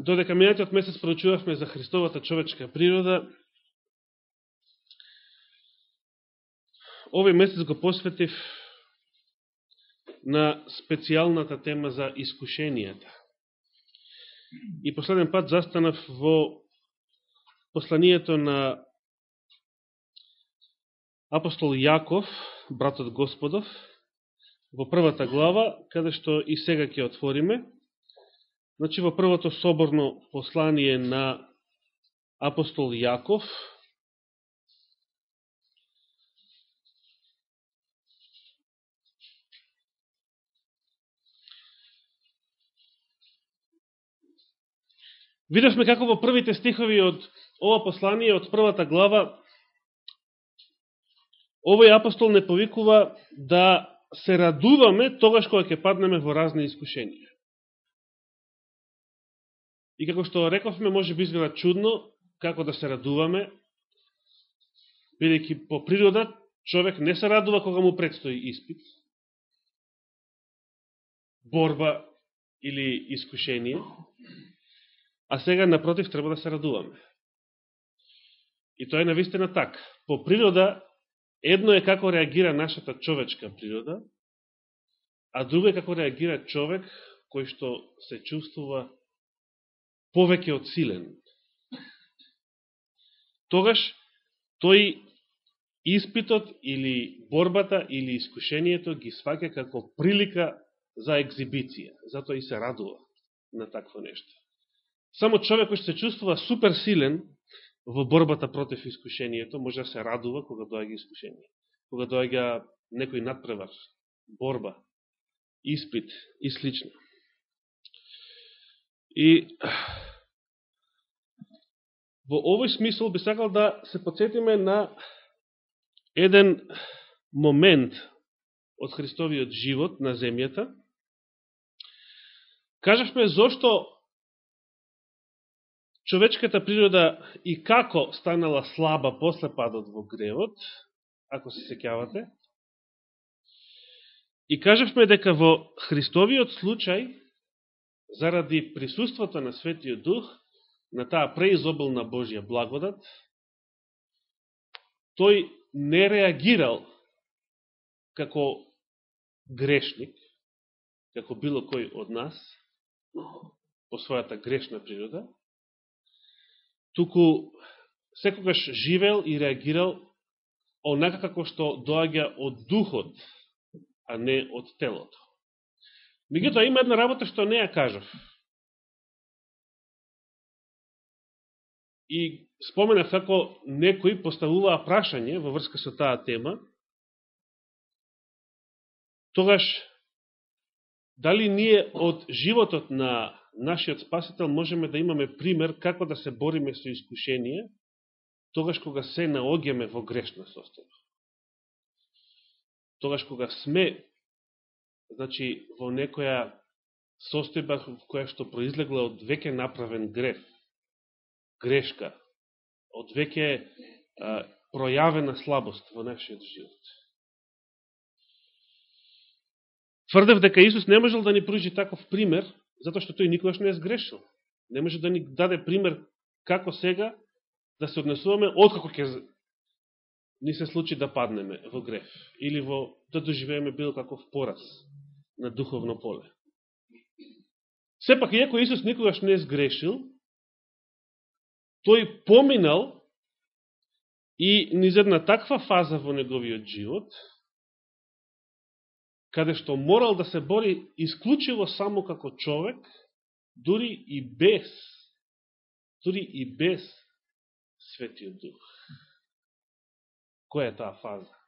Додека минатиот месец проучувавме за Христовата човечка природа, овој месец го посветив на специјалната тема за искушенијата. И последен пат застанав во посланието на апостол Јаков, братот Господов, во првата глава, каде што и сега ќе отвориме. Значи, во првото соборно послание на апостол Јаков, Видовме како во првите стихови од ова послание, од првата глава, овој апостол не повикува да се радуваме тогаш кога ќе паднеме во разни искушенија. И како што рековме, може би изгледа чудно како да се радуваме, бидејќи по природа човек не се радува кога му предстои испит, борба или искушение, а сега, напротив, треба да се радуваме. И тоа е навистина так. По природа, едно е како реагира нашата човечка природа, а друго е како реагира човек кој што се чувствува повеќе од силен. Тогаш, тој испитот или борбата или искушението ги сваќа како прилика за екзибиција. Затоа и се радува на такво нешто. Само човек кој се чувствува супер силен во борбата против искушението, може да се радува кога доаѓа искушение. Кога доаѓа некој надпревар, борба, испит и слично. И во овој смисол би сакал да се подсетиме на еден момент од Христовиот живот на земјата. Кажавме зошто човечката природа и како станала слаба после падот во гревот, ако се секјавате. И кажавме дека во Христовиот случај, заради присуството на Светиот Дух, на таа преизобилна Божја благодат, тој не реагирал како грешник, како било кој од нас, по својата грешна природа, туку секогаш живел и реагирал онака како што доаѓа од духот, а не од телото. Меѓутоа има една работа што не ја кажав. И споменав како некои поставуваа прашање во врска со таа тема, тогаш дали ние од животот на нашиот Спасител можеме да имаме пример како да се бориме со искушение, тогаш кога се наогеме во грешна состојба. Тогаш кога сме значи, во некоја состојба која што произлегла од веќе направен греф, грешка, од веќе пројавена слабост во нашиот живот. Тврдев дека Исус не можел да ни пружи таков пример, затоа што тој никогаш не е сгрешил. Не може да ни даде пример како сега да се однесуваме откако ќе ни се случи да паднеме во греф или во да доживееме било каков пораз на духовно поле. Сепак, иако Исус никогаш не е сгрешил, тој поминал и низ една таква фаза во неговиот живот, каде што морал да се бори исклучиво само како човек, дури и без, дури и без Светиот Дух. Која е таа фаза?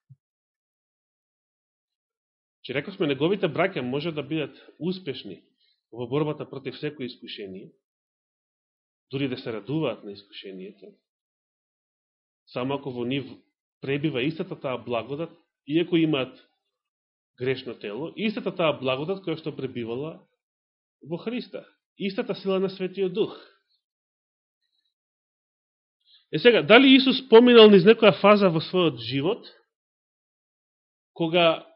Че рековме, неговите браќа може да бидат успешни во борбата против секој искушение, дури да се радуваат на искушението, само ако во нив пребива истата таа благодат, иако имаат грешно тело, истата таа благодат која што пребивала во Христа. Истата сила на Светиот Дух. Е сега, дали Исус споминал низ некоја фаза во својот живот, кога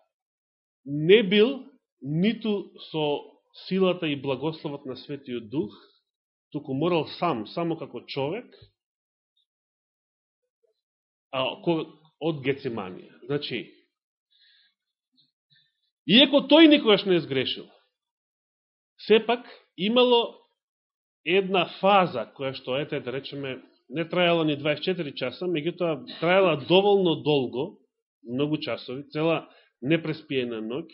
не бил ниту со силата и благословот на Светиот Дух, туку морал сам, само како човек, а од Гециманија. Значи, иеко тој никогаш не изгрешил. сепак имало една фаза која што, ете, да речеме, не трајала ни 24 часа, меѓутоа трајала доволно долго, многу часови, цела непреспиена ноќ,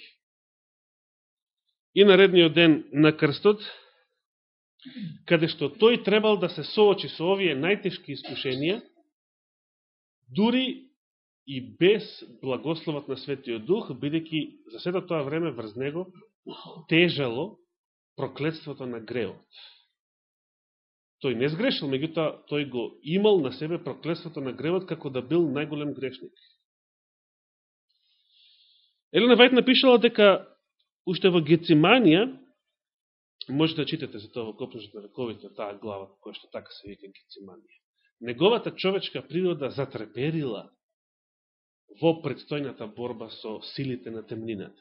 и наредниот ден на крстот, каде што тој требал да се соочи со овие најтешки искушенија, дури и без благословот на Светиот Дух, бидејќи за сето тоа време врз него тежало проклетството на греот. Тој не сгрешил, меѓутоа тој го имал на себе проклетството на греот како да бил најголем грешник. Елена Вајт напишала дека уште во Гециманија, може да читате за тоа во Копнежот на вековите, таа глава, која што така се вика Гециманија. Неговата човечка природа затреперила во предстојната борба со силите на темнината.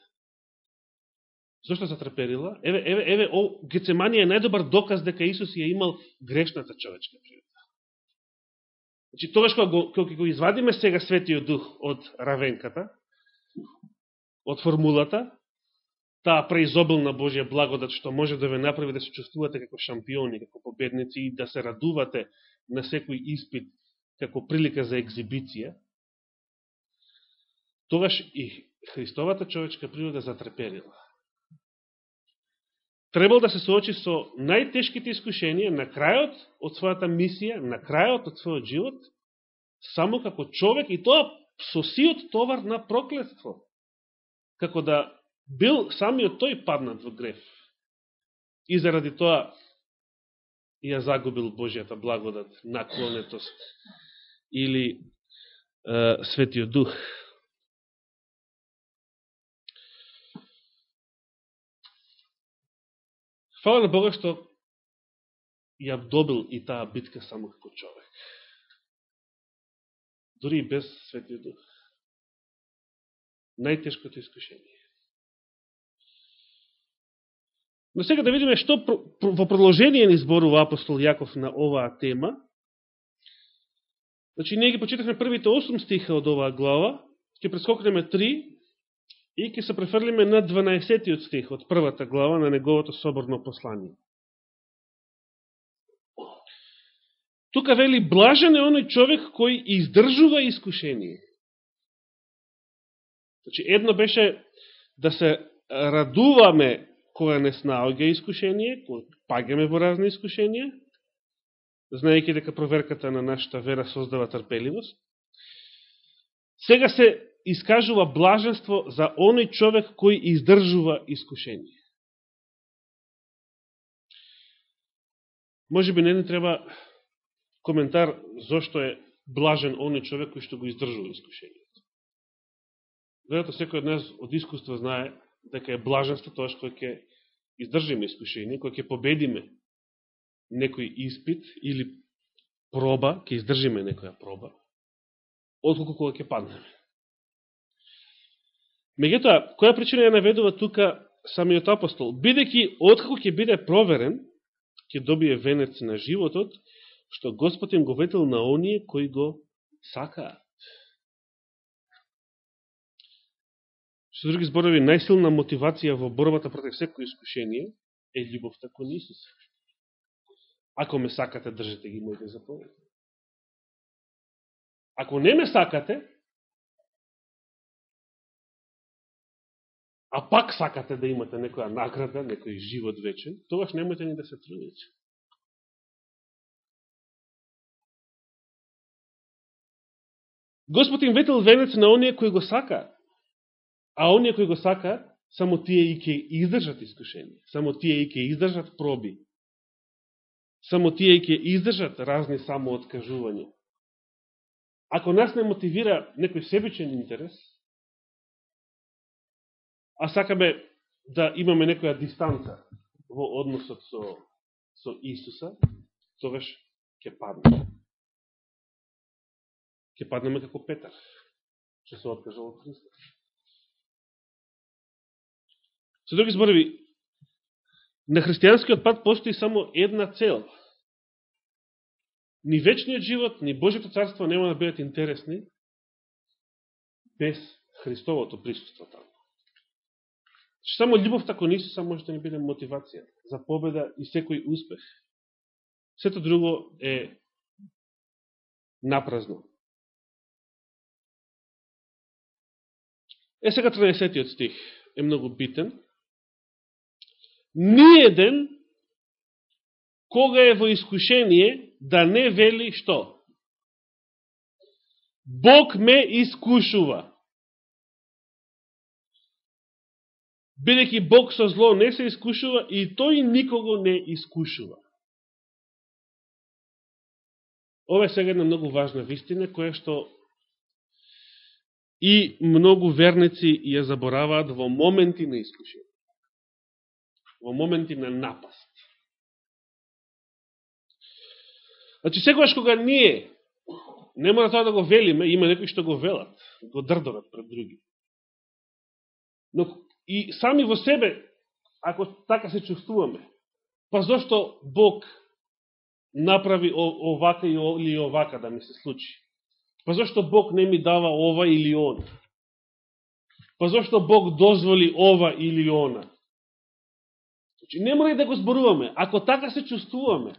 Зошто затреперила? Еве, еве, еве, о, Гецеманија е најдобар доказ дека Исус ја имал грешната човечка природа. Значи, тогаш кога го, кога го извадиме сега Светиот Дух од равенката, од формулата, таа преизобилна Божја благодат, што може да ве направи да се чувствувате како шампиони, како победници и да се радувате на секој испит како прилика за екзибиција, тогаш и Христовата човечка природа затреперила. Требал да се соочи со најтешките искушенија на крајот од својата мисија, на крајот од својот живот, само како човек и тоа со сиот товар на проклетство. Како да бил самиот тој паднат во греф. И заради тоа ја загубил Божијата благодат, наклонетост или е, Светиот Дух. Фала на Бога што ја добил и таа битка само како човек. Дори и без Светиот Дух. Најтешкото искушение. Но сега да видиме што во продолжение ни зборува апостол Јаков на оваа тема. Значи, ние ги почитахме првите 8 стиха од оваа глава, ќе прескокнеме 3 и ќе се префрлиме на 12 стих од првата глава на неговото соборно послание. Тука вели, блажен е оној човек кој издржува искушение. Значи, едно беше да се радуваме кога не снаоѓа искушение, кога пагаме во разни искушенија, знаејќи дека проверката на нашата вера создава трпеливост, сега се искажува блаженство за оној човек кој издржува искушение. Може би не ни треба коментар зошто е блажен оној човек кој што го издржува искушение. Веројатно секој од нас од искуство знае дека е блаженство тоа што ќе издржиме искушение, кој ќе победиме некој испит или проба, ќе издржиме некоја проба, отколку кога ќе паднеме. Меѓутоа, која причина ја наведува тука самиот апостол? Бидејќи откако ќе биде проверен, ќе добие венец на животот, што Господ им го ветил на оние кои го сакаат. Со други зборови, најсилна мотивација во борбата против секој искушение е љубовта кон Исус. Ако ме сакате, држете ги моите заповеди. Ако не ме сакате, а пак сакате да имате некоја награда, некој живот вечен, тогаш немојте ни да се трудите. Господ им ветел венец на оние кои го сакаат. А оние кои го сакаат, само тие и ќе издржат искушение. Само тие и ќе издржат проби. Само тие и ќе издржат разни самооткажувања. Ако нас не мотивира некој себичен интерес, а сакаме да имаме некоја дистанца во односот со, со Исуса, тогаш ќе паднеме. Ќе паднеме како Петар, што се откажал од Христа. Со други зборови, на христијанскиот пат постои само една цел. ни вечниот живот, ни Божето царство нема да бидат интересни без Христовото присуство таму. Значи, само љубовта кон Исуса може да ни биде мотивација за победа и секој успех. Сето друго е напразно. Е сега 13 стих е многу битен. Ниеден кога е во искушение да не вели што? Бог ме искушува. Бидеќи Бог со зло не се искушува и тој никого не искушува. Ова е сега една многу важна вистина, која што и многу верници ја забораваат во моменти на искушение. Во моменти на напаст. Значи, секојаш кога ние, не мора тоа да го велиме, има некои што го велат, го дрдорат пред други. Но и сами во себе, ако така се чувствуваме, па зашто Бог направи овака или овака да ми се случи? Па зашто Бог не ми дава ова или она? Па зашто Бог дозволи ова или она? Значи, не мора да го зборуваме. Ако така се чувствуваме,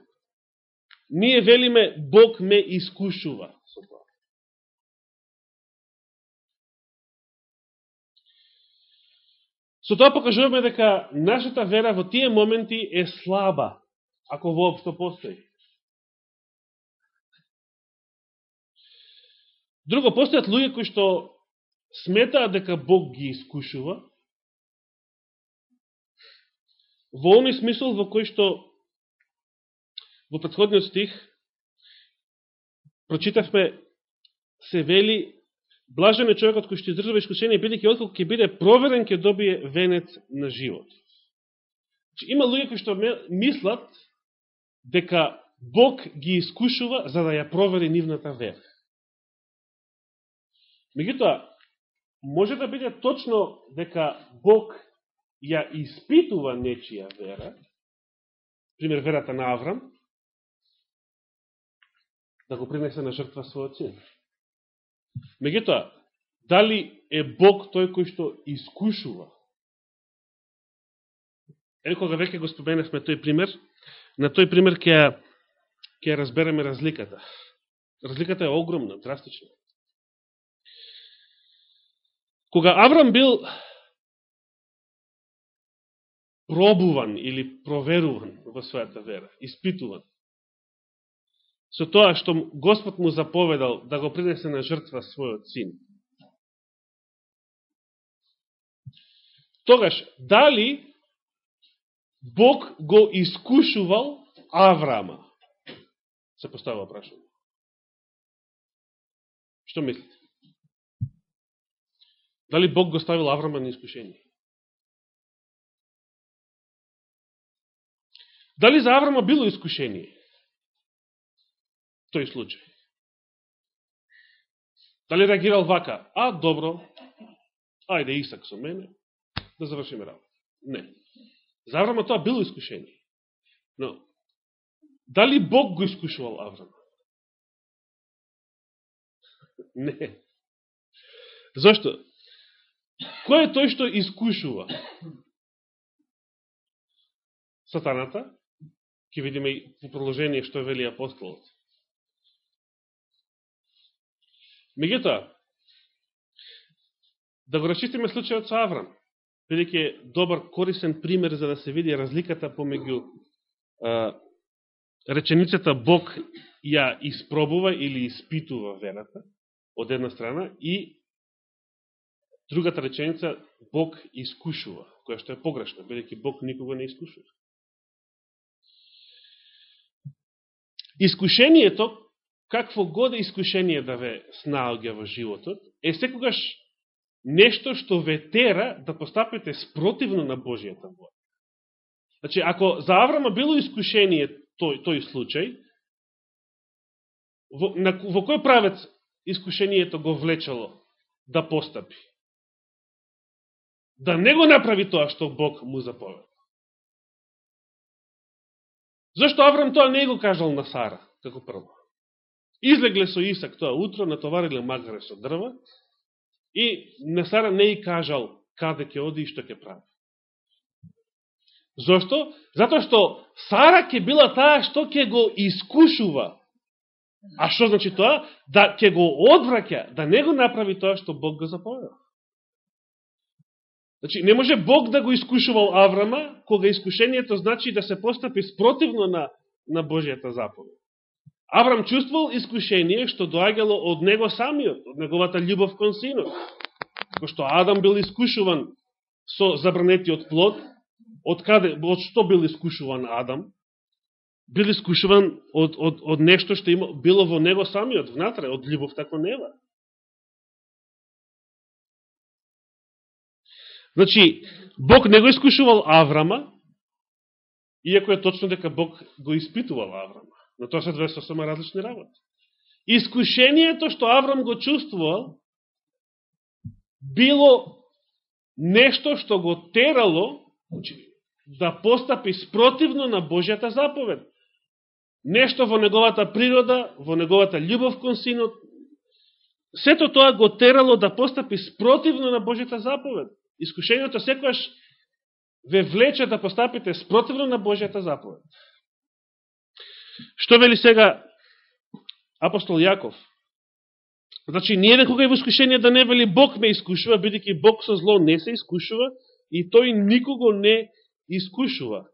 ние велиме Бог ме искушува со тоа. Со тоа покажуваме дека нашата вера во тие моменти е слаба, ако воопшто постои. Друго, постојат луѓе кои што сметаат дека Бог ги искушува, во оној смисол во кој што во предходниот стих прочитавме се вели Блажен е човекот кој што издржува искушение, бидејќи отколку ќе биде проверен, ќе добие венец на живот. Значи, има луѓе кои што мислат дека Бог ги искушува за да ја провери нивната вера. Меѓутоа, може да биде точно дека Бог ја испитува нечија вера, пример верата на Аврам, да го принесе на жртва својот син. Меѓутоа, дали е Бог тој кој што искушува? Е, кога веќе го споменавме тој пример, на тој пример ќе ќе разбереме разликата. Разликата е огромна, драстична. Кога Аврам бил пробуван или проверуван во својата вера, испитуван, со тоа што Господ му заповедал да го принесе на жртва својот син. Тогаш, дали Бог го искушувал Аврама? Се поставува прашање. Што мислите? Дали Бог го ставил Аврама на искушение? Дали за Аврама било искушение? тој случај. Дали реагирал вака? А, добро, ајде Исак со мене, да завршиме работа. Не. За Аврама тоа било искушение. Но, дали Бог го искушувал Аврама? Не. Зошто? Кој е тој што искушува? Сатаната, ќе видиме и по продолжение што вели апостолот. Меѓутоа, да го расчистиме случајот со Аврам, бидеќи е добар корисен пример за да се види разликата помеѓу реченицата Бог ја испробува или испитува верата, од една страна, и другата реченица Бог искушува, која што е погрешна, бидеќи Бог никога не искушува. Искушението какво годе да искушение да ве снаоѓа во животот, е секогаш нешто што ве тера да постапите спротивно на Божијата воля. Значи, ако за Аврама било искушение тој, тој случај, во, на, во кој правец искушението го влечало да постапи? Да не го направи тоа што Бог му заповед. Зошто Аврам тоа не го кажал на Сара, како прво? Излегле со Исак тоа утро, натовариле магаре со дрва и на Сара не и кажал каде ќе оди и што ќе прави. Зошто? Затоа што Сара ќе била таа што ќе го искушува. А што значи тоа? Да ќе го одвраќа, да не го направи тоа што Бог го заповеда. Значи, не може Бог да го искушувал Аврама, кога искушението значи да се постапи спротивно на, на Божијата заповед. Аврам чувствувал искушение што доаѓало од него самиот, од неговата љубов кон синот. Ко што Адам бил искушуван со забранетиот плод, од каде, од што бил искушуван Адам? Бил искушуван од, од, од нешто што има, било во него самиот, внатре, од љубовта кон Ева. Значи, Бог не го искушувал Аврама, иако е точно дека Бог го испитувал Аврама. Но тоа се две сосема различни работи. Искушението што Аврам го чувствувал, било нешто што го терало значи, да постапи спротивно на Божјата заповед. Нешто во неговата природа, во неговата љубов кон синот, сето тоа го терало да постапи спротивно на Божјата заповед. Искушението секојаш ве влече да постапите спротивно на Божјата заповед. Што вели сега апостол Јаков? Значи, ние некога е во искушение да не вели Бог ме искушува, бидеќи Бог со зло не се искушува и тој никого не искушува.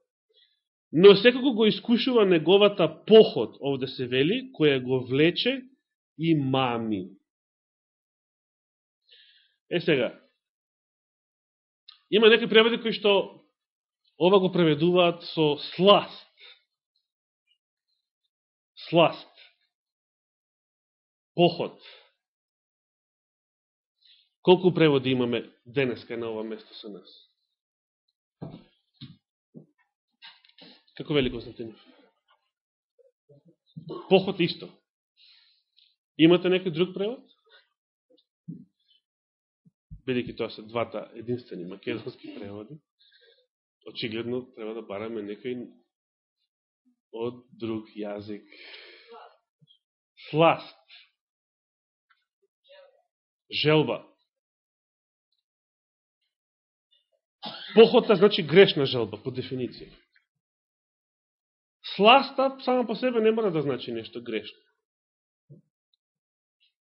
Но секако го искушува неговата поход, овде се вели, која го влече и мами. Е сега, Има некои преводи кои што ова го преведуваат со сласт. Сласт. Поход. Колку преводи имаме денеска на ова место со нас? Како вели Константинов? Поход исто. Имате некој друг превод? Бидејќи тоа се двата единствени македонски преводи, очигледно треба да бараме некој од друг јазик. Сласт. Желба. Похота значи грешна желба, по дефиниција. Сласта сама по себе не мора да значи нешто грешно.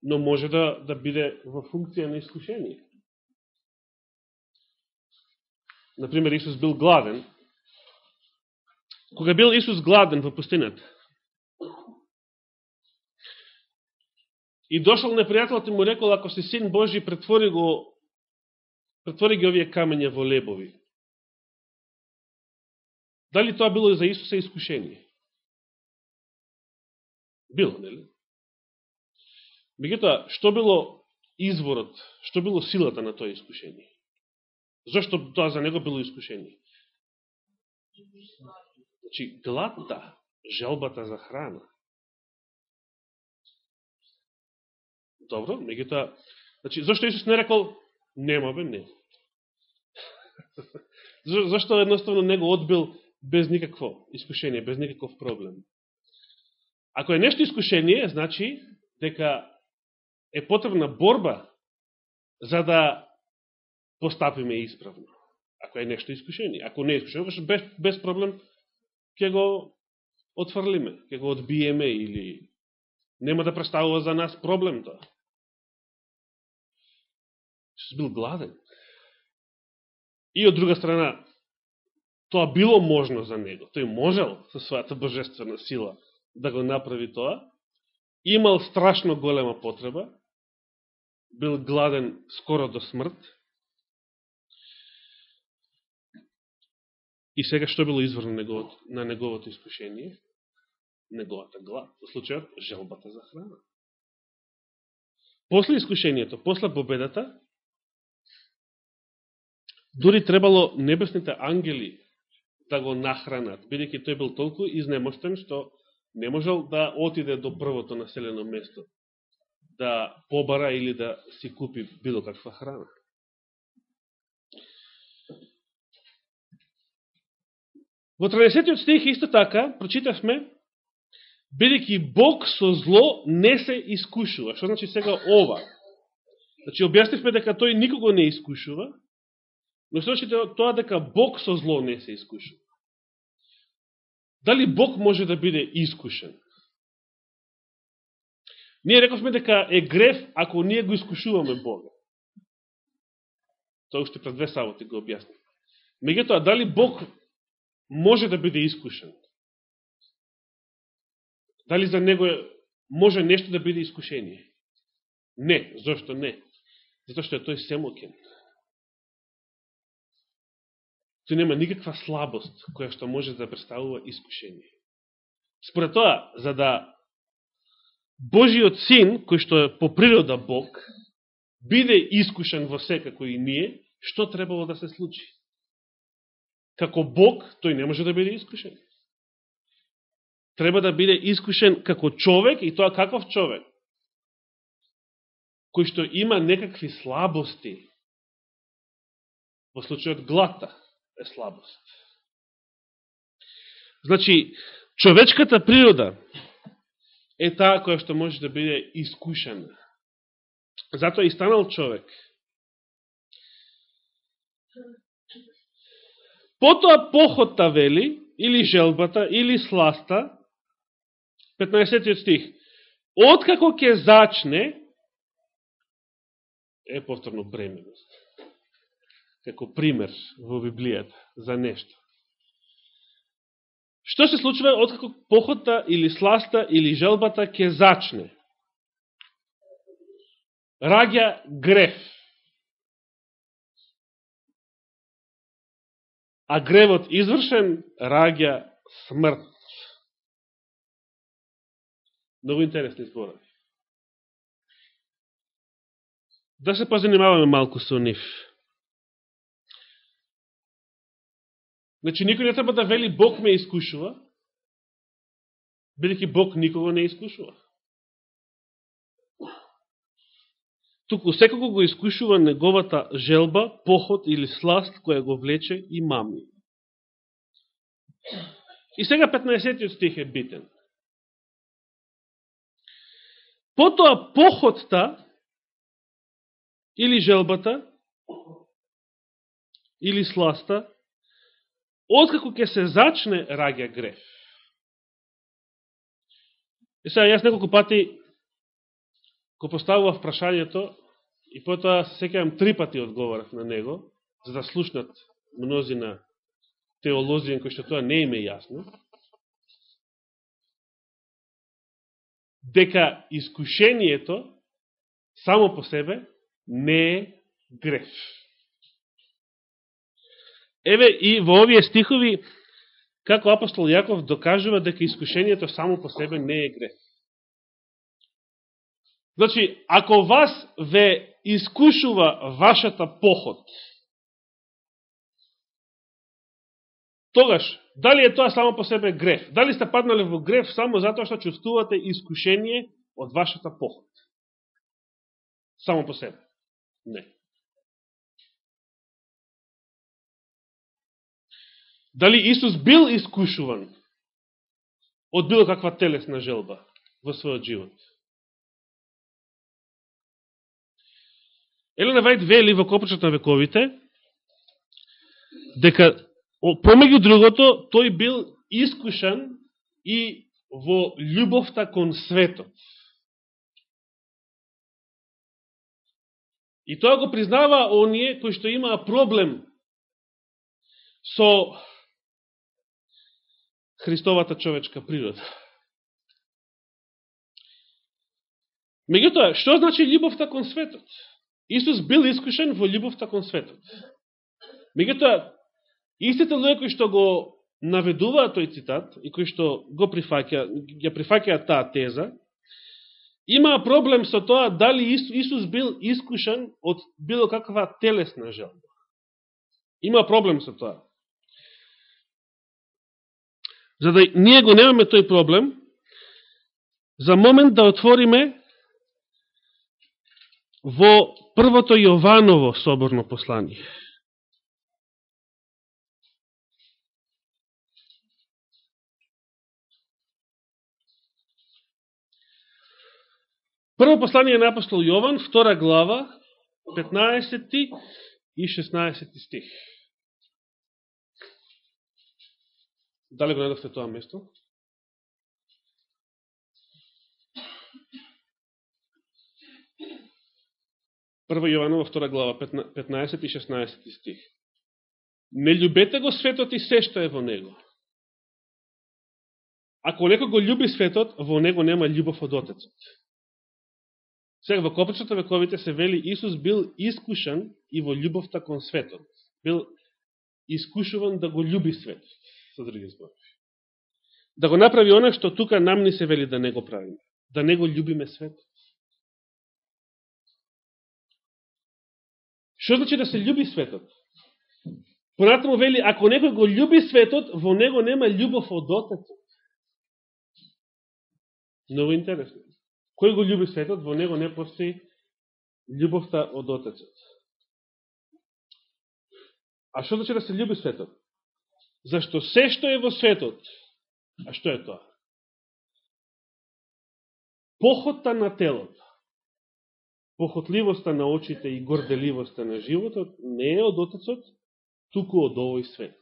Но може да, да биде во функција на искушение. Например, Исус бил гладен, кога бил Исус гладен во пустината, и дошол непријателот и му рекол, ако си син Божи, претвори го, претвори ги овие камења во лебови. Дали тоа било за Исуса искушение? Било, нели? Мегутоа, што било изворот, што било силата на тоа искушение? Зошто тоа за него било искушение? Значи, гладта, да. желбата за храна. Добро, меѓутоа, значи, зашто Исус не рекол, нема бе, не. Зашто едноставно него одбил без никакво искушение, без никаков проблем? Ако е нешто искушение, значи дека е потребна борба за да постапиме исправно. Ако е нешто искушение. Ако не е искушение, без, без проблем ќе го отфрлиме, ќе го одбиеме или нема да представува за нас проблем тоа. Исус бил гладен. И од друга страна, тоа било можно за него. Тој можел со својата божествена сила да го направи тоа. Имал страшно голема потреба. Бил гладен скоро до смрт И сега што било извор на неговото, на неговото искушение? Неговата глад. Во случајот, желбата за храна. После искушението, после победата, дури требало небесните ангели да го нахранат, бидејќи тој бил толку изнемоштен, што не можел да отиде до првото населено место, да побара или да си купи било каква храна. Во 30 стих исто така, прочитавме, бидеќи Бог со зло не се искушува. Што значи сега ова? Значи, објаснивме дека тој никого не искушува, но што значи тоа дека Бог со зло не се искушува? Дали Бог може да биде искушен? Ние рековме дека е греф ако ние го искушуваме Бога. Тоа уште пред две саботи го објасни. Меѓутоа, дали Бог може да биде искушен? Дали за него може нешто да биде искушение? Не. Зошто не? Зато што е тој семокен. Тој нема никаква слабост која што може да представува искушение. Според тоа, за да Божиот син, кој што е по природа Бог, биде искушен во секако и ние, што требало да се случи? Како Бог, тој не може да биде искушен. Треба да биде искушен како човек и тоа каков човек? Кој што има некакви слабости. Во случајот глата е слабост. Значи, човечката природа е таа која што може да биде искушена. Затоа и станал човек. Потоа похотта вели, или желбата, или сласта, 15 стих, откако ќе зачне, е повторно бременост, како пример во Библијата за нешто. Што се случува откако похотта или сласта или желбата ќе зачне? раѓа греф. А гревот извршен раѓа смрт. Много интересни зборови. Да се позанимаваме малку со нив. Значи, никој не треба да вели Бог ме искушува, бидеќи Бог никого не искушува. Туку секако го искушува неговата желба, поход или сласт која го влече и мами. И сега 15 стих е битен. Потоа походта или желбата или сласта откако ќе се зачне раѓа греф. И сега јас неколку пати го поставував прашањето и потоа се три пати одговорав на него, за да слушнат мнозина теолози кои што тоа не име јасно, дека искушението само по себе не е греф. Еве и во овие стихови, како апостол Јаков докажува дека искушението само по себе не е греф. Значи, ако вас ве искушува вашата поход, тогаш, дали е тоа само по себе греф? Дали сте паднали во греф само затоа што чувствувате искушение од вашата поход? Само по себе? Не. Дали Исус бил искушуван од било каква телесна желба во својот живот? Елена Вајд вели во Копачот на вековите, дека помеѓу другото, тој бил искушан и во љубовта кон светот. И тоа го признава оние кои што имаа проблем со Христовата човечка природа. Меѓутоа, што значи љубовта кон светот? Исус бил искушен во љубовта кон светот. Меѓутоа, истите луѓе кои што го наведуваат тој цитат и кои што го прифаќа, ја прифаќаат таа теза, има проблем со тоа дали Исус бил искушен од било каква телесна желба. Има проблем со тоа. За да ние го немаме тој проблем, за момент да отвориме во првото Јованово соборно послание. Прво послание на апостол Јован, втора глава, 15 и 16 стих. Дали го најдовте тоа место? Прво Јованова, втора глава, 15 и 16 стих. Не љубете го светот и се што е во него. Ако некој го љуби светот, во него нема љубов од Отецот. Сега во копичната вековите се вели Исус бил искушан и во љубовта кон светот. Бил искушуван да го љуби светот, со други збори. Да го направи она што тука нам ни се вели да не го правиме. Да не го љубиме светот. Што значи да се љуби светот? Понатаму вели, ако некој го љуби светот, во него нема љубов од Отецот. Много интересно. Кој го љуби светот, во него не постои љубовта од Отецот. А што значи да се љуби светот? Зашто се што е во светот, а што е тоа? Похота на телото, похотливоста на очите и горделивоста на животот не е од Отецот, туку од овој свет.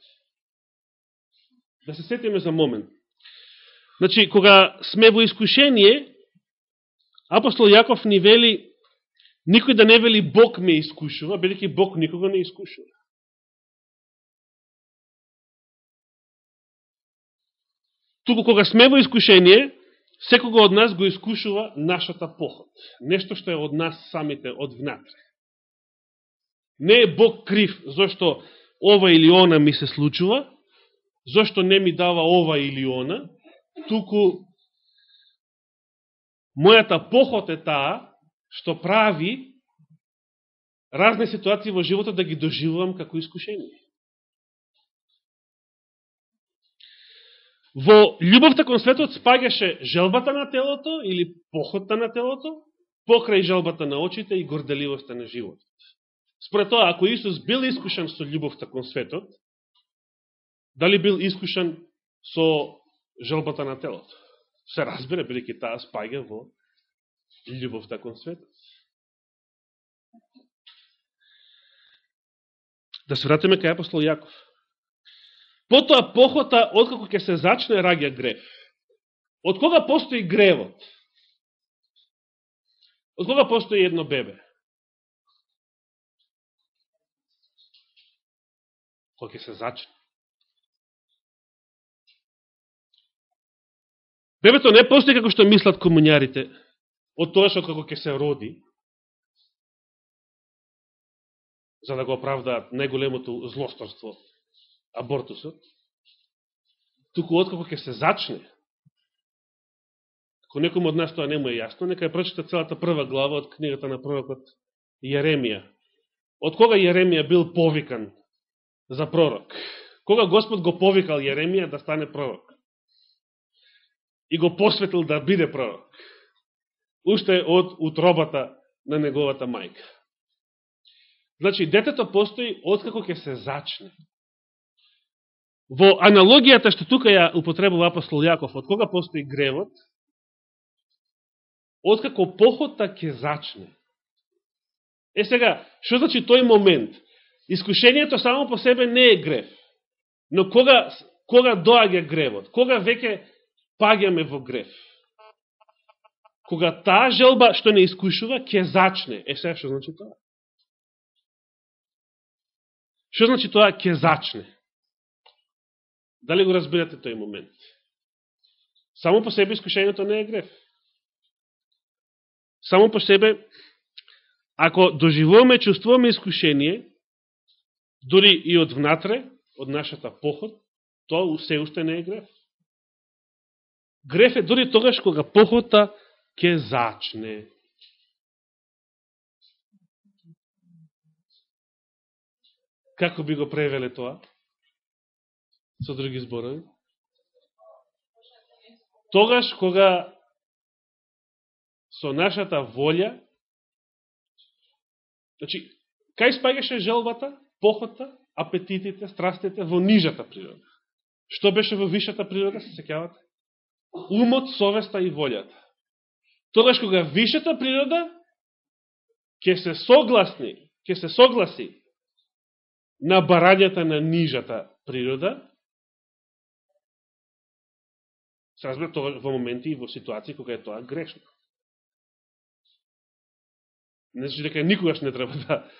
Да се сетиме за момент. Значи, кога сме во искушение, апостол Јаков ни вели, никој да не вели Бог ме искушува, бидеќи Бог никога не искушува. Туку кога сме во искушение, секога од нас го искушува нашата поход. Нешто што е од нас самите, од внатре. Не е Бог крив зашто ова или она ми се случува, зашто не ми дава ова или она, туку мојата поход е таа што прави разни ситуации во животот да ги доживувам како искушение. Во љубовта кон светот спагаше желбата на телото или похотта на телото, покрај желбата на очите и горделивоста на животот. Според тоа, ако Исус бил искушан со љубовта кон светот, дали бил искушан со желбата на телото. Се разбере, бидеќи таа спаѓа во љубовта кон светот. Да се вратиме кај апостол Јаков. Потоа похота, откако ќе се зачне, раѓа грев. Од кога постои гревот? Од кога постои едно бебе? Кога ќе се зачне. Бебето не постои како што мислат комуњарите, од тоа што како ќе се роди, за да го оправдаат најголемото злосторство, абортусот, туку откако ќе се зачне, ако некој од нас тоа не му е јасно, нека ја прочита целата прва глава од книгата на пророкот Јеремија. Од кога Јеремија бил повикан за пророк? Кога Господ го повикал Јеремија да стане пророк? и го посветил да биде пророк. Уште од утробата на неговата мајка. Значи, детето постои откако ќе се зачне. Во аналогијата што тука ја употребува апостол Јаков, од кога постои гревот, откако похота ќе зачне. Е сега, што значи тој момент? Искушението само по себе не е грев. Но кога, кога доаѓа гревот? Кога веќе паѓаме во грев? Кога таа желба што не искушува, ќе зачне. Е, сега што значи тоа? Што значи тоа ќе зачне? Дали го разбирате тој момент? Само по себе искушението не е греф. Само по себе, ако доживуваме, чувствуваме искушение, дури и од внатре, од нашата поход, тоа се уште не е греф. Греф е дури тогаш кога похота ќе зачне. Како би го превеле тоа? Со други зборови? Тогаш кога со нашата волја, значи, кај спаѓаше желбата, похота, апетитите, страстите во нижата природа? Што беше во вишата природа, се секјавате? умот, совеста и волјата. Тогаш кога вишата природа ќе се согласни, ќе се согласи на барањата на нижата природа, се разбира тоа во моменти и во ситуации кога е тоа грешно. Не значи дека никогаш не треба да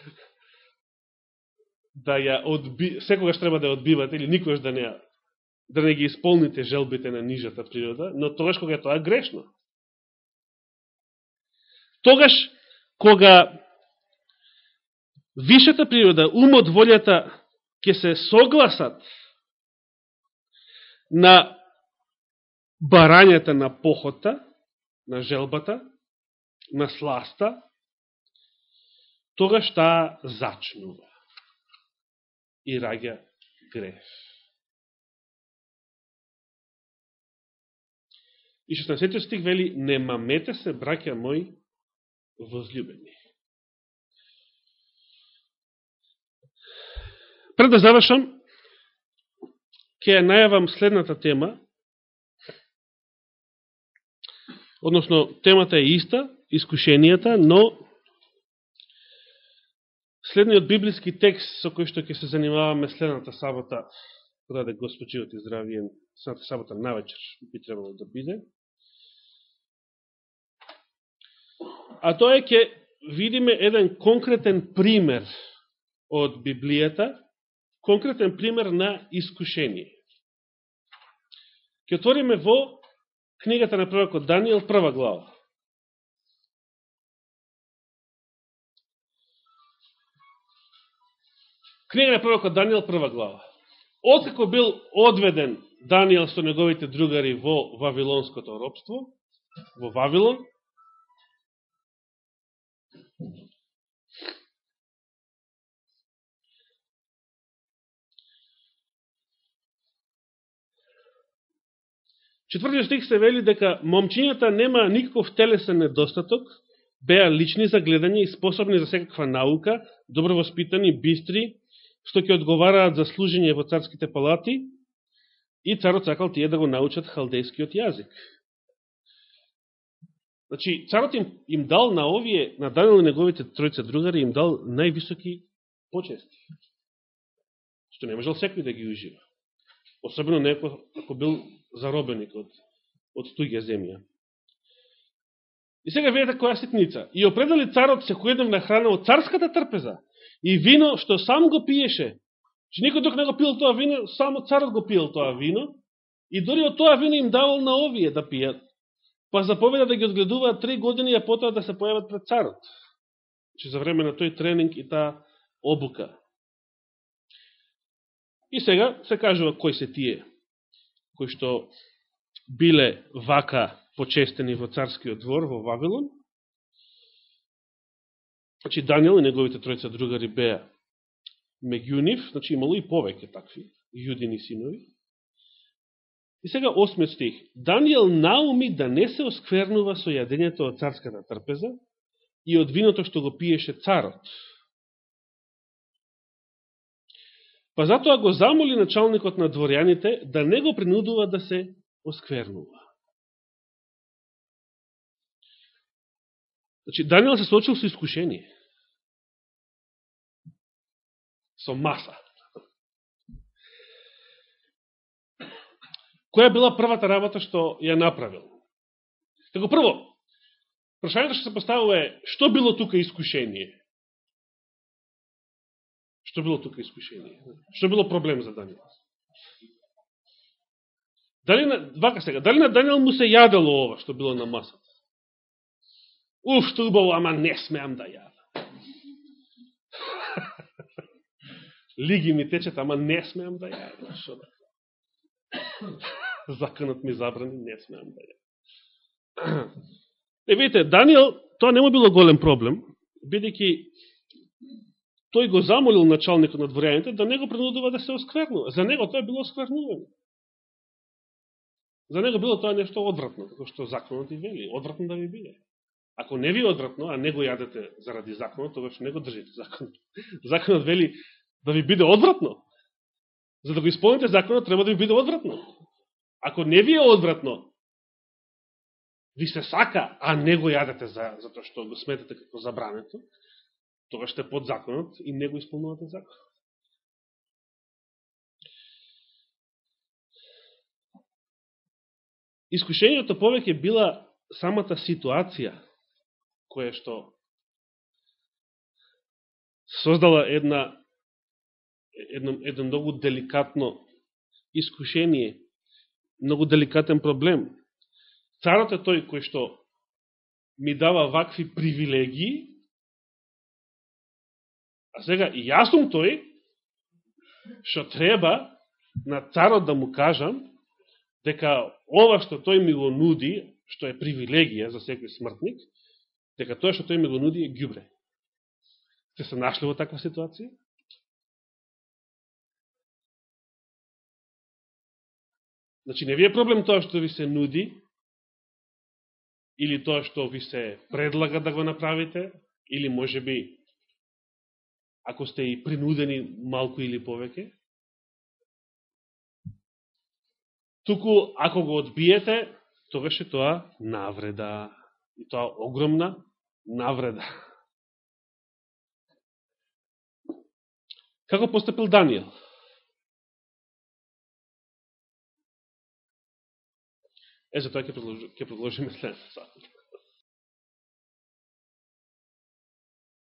да ја одби, секогаш треба да ја одбивате или никогаш да не да не ги исполните желбите на нижата природа, но тогаш кога е тоа грешно. Тогаш кога вишата природа, умот, волјата ќе се согласат на барањата на похота, на желбата, на сласта, тогаш таа зачнува и раѓа греф. И 16 стих вели, не мамете се, браќа мои, возлюбени. Пред да завршам, ќе ја најавам следната тема, односно темата е иста, искушенијата, но следниот библиски текст со кој што ќе се занимаваме следната сабота, подаде Господ живот и здравие, следната сабота на вечер би требало да биде, а тоа е ќе видиме еден конкретен пример од Библијата, конкретен пример на искушение. Ке отвориме во книгата на пророкот Данијел, прва глава. Книга на пророкот Данијел, прва глава. Откако бил одведен Данијел со неговите другари во Вавилонското робство, во Вавилон, Четвртиот стих се вели дека момчињата нема никаков телесен недостаток, беа лични за гледање и способни за секаква наука, добро воспитани, бистри, што ќе одговараат за служење во царските палати, и царот сакал тие да го научат халдејскиот јазик. Значи, царот им, им дал на овие, на Данил и неговите тројца другари, им дал највисоки почести. Што не можел секој да ги ужива. Особено некој, ако бил заробеник од, од туѓа земја. И сега видите која ситница. И определи царот секојдневна храна од царската трпеза и вино што сам го пиеше. Че никој друг не го пил тоа вино, само царот го пил тоа вино и дори од тоа вино им давал на овие да пијат. Па заповеда да ги одгледуваат три години, а потоа да се појават пред царот. Че за време на тој тренинг и таа обука. И сега се кажува кој се тие кои што биле вака почестени во царскиот двор во Вавилон. Значи Данијел и неговите тројца другари беа меѓу нив, значи имало и повеќе такви јудини синови. И сега осмиот стих. Данијел науми да не се осквернува со јадењето од царската трпеза и од виното што го пиеше царот. Па затоа го замоли началникот на дворјаните да не го принудува да се осквернува. Значи, Данијел се соочил со искушение. Со маса. Која била првата работа што ја направил? Како прво, прашањето што се поставува е, што било тука искушение? Што било тука искушение? Што било проблем за Данијел? Дали на, вака сега, дали на Данијел му се јадело ова што било на масата? Уф, што убаво, ама не смеам да јадам. Лиги ми течат, ама не смеам да јадам. Да? Законот ми забрани, не смеам да јадам. Е, видите, Данијел, тоа не му било голем проблем, бидејќи тој го замолил началникот на дворјаните да не го принудува да се осквернува. За него тоа било осквернување. За него било тоа нешто одвратно, како што законот и вели, одвратно да ви биде. Ако не ви одвратно, а не го јадете заради законот, тогаш не го држите законот. Законот вели да ви биде одвратно. За да го исполните законот, треба да ви биде одвратно. Ако не ви е одвратно, ви се сака, а не го јадете за, затоа што го сметате како забрането, тогаш сте под законот и не го исполнувате законот. Искушението повеќе била самата ситуација која што создала една едно, едно многу деликатно искушение, многу деликатен проблем. Царот е тој кој што ми дава вакви привилегии, а сега и јас сум тој што треба на царот да му кажам дека ова што тој ми го нуди, што е привилегија за секој смртник, дека тоа што тој ми го нуди е гјубре. Сте се нашли во таква ситуација? Значи, не ви е проблем тоа што ви се нуди, или тоа што ви се предлага да го направите, или може би, ако сте и принудени малку или повеќе, Туку, ако го одбиете, тогаш е тоа навреда. И тоа огромна навреда. Како поступил Данијел? Е, за тоа ќе продолжиме следната